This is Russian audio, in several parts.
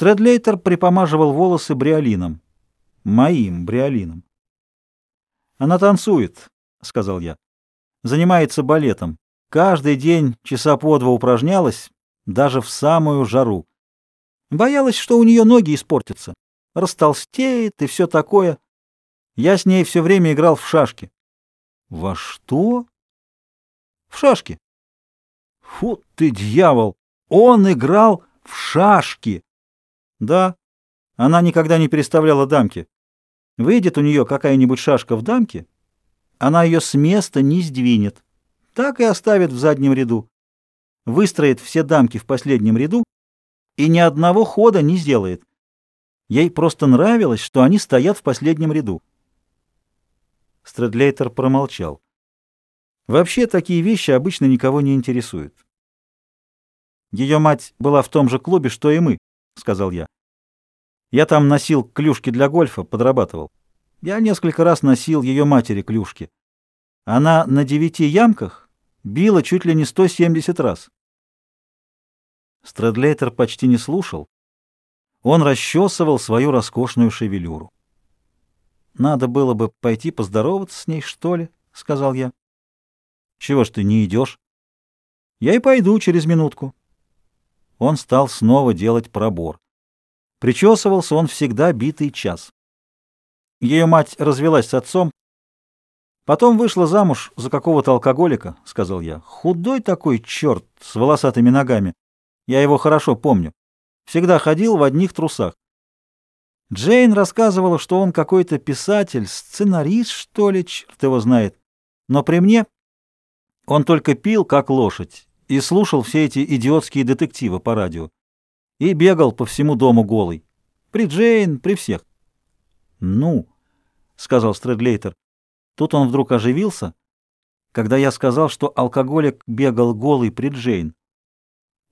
Стрэдлейтер припомаживал волосы бриолином. Моим бриолином. «Она танцует», — сказал я. «Занимается балетом. Каждый день часа по два упражнялась, даже в самую жару. Боялась, что у нее ноги испортятся. Растолстеет и все такое. Я с ней все время играл в шашки». «Во что?» «В шашки». «Фу ты, дьявол! Он играл в шашки!» Да, она никогда не переставляла дамки. Выйдет у нее какая-нибудь шашка в дамке, она ее с места не сдвинет. Так и оставит в заднем ряду. Выстроит все дамки в последнем ряду и ни одного хода не сделает. Ей просто нравилось, что они стоят в последнем ряду. Стрэдлейтер промолчал. Вообще такие вещи обычно никого не интересуют. Ее мать была в том же клубе, что и мы. — сказал я. Я там носил клюшки для гольфа, подрабатывал. Я несколько раз носил ее матери клюшки. Она на девяти ямках била чуть ли не 170 раз. Стрэдлейтер почти не слушал. Он расчесывал свою роскошную шевелюру. «Надо было бы пойти поздороваться с ней, что ли?» — сказал я. «Чего ж ты не идешь?» «Я и пойду через минутку» он стал снова делать пробор. Причесывался он всегда битый час. Ее мать развелась с отцом, потом вышла замуж за какого-то алкоголика, — сказал я. Худой такой черт с волосатыми ногами. Я его хорошо помню. Всегда ходил в одних трусах. Джейн рассказывала, что он какой-то писатель, сценарист, что ли, черт его знает. Но при мне он только пил, как лошадь, и слушал все эти идиотские детективы по радио. И бегал по всему дому голый. При Джейн, при всех. «Ну», — сказал Стрэдлейтер. Тут он вдруг оживился, когда я сказал, что алкоголик бегал голый при Джейн.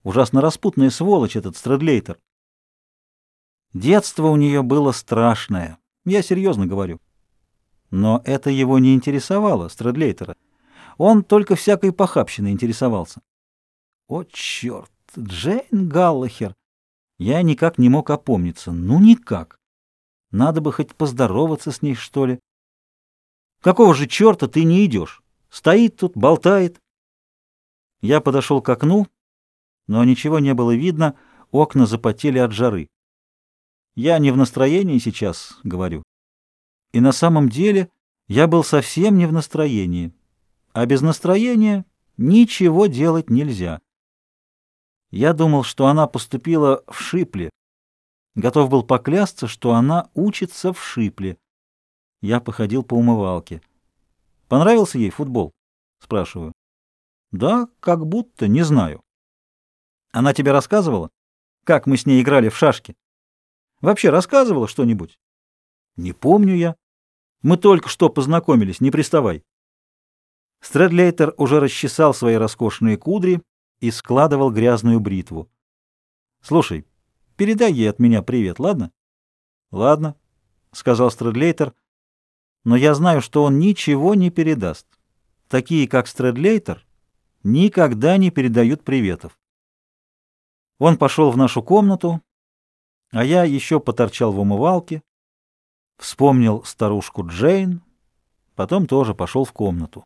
Ужасно распутная сволочь этот Стрэдлейтер. Детство у нее было страшное, я серьезно говорю. Но это его не интересовало, Стрэдлейтера. Он только всякой похабщиной интересовался. О, черт! Джейн Галлахер! Я никак не мог опомниться. Ну, никак. Надо бы хоть поздороваться с ней, что ли. Какого же черта ты не идешь? Стоит тут, болтает. Я подошел к окну, но ничего не было видно, окна запотели от жары. Я не в настроении сейчас, говорю. И на самом деле я был совсем не в настроении. А без настроения ничего делать нельзя. Я думал, что она поступила в Шипле. Готов был поклясться, что она учится в Шипле. Я походил по умывалке. Понравился ей футбол? Спрашиваю. Да, как будто, не знаю. Она тебе рассказывала, как мы с ней играли в шашки? Вообще рассказывала что-нибудь? Не помню я. Мы только что познакомились, не приставай. Стрэдлейтер уже расчесал свои роскошные кудри, и складывал грязную бритву. «Слушай, передай ей от меня привет, ладно?» «Ладно», — сказал Стрэдлейтер, — «но я знаю, что он ничего не передаст. Такие, как Стрэдлейтер, никогда не передают приветов». Он пошел в нашу комнату, а я еще поторчал в умывалке, вспомнил старушку Джейн, потом тоже пошел в комнату.